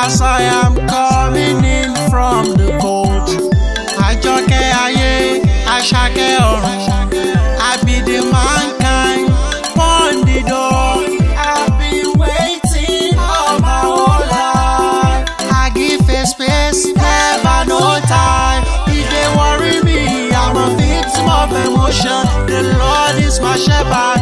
As I am coming in from the cold, Àjọkẹ́ ayé, Àṣàkẹ́ ọ̀run, I be the mankind, pon the door. I've been waiting all my whole life. I give a space, never no time. If they worry me, I'm a victim of emotion. The Lord is my shepherd.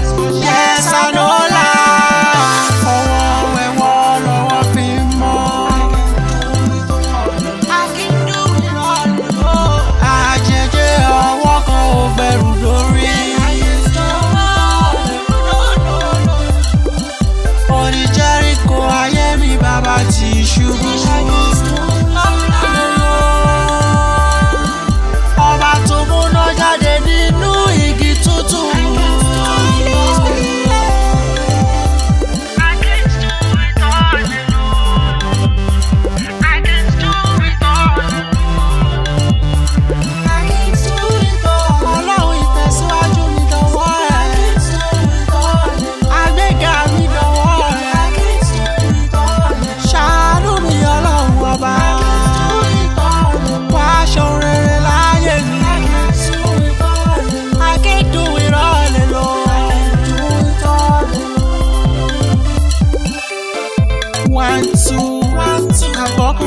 One, two, one, two.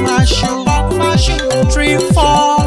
My shoe. Three, four.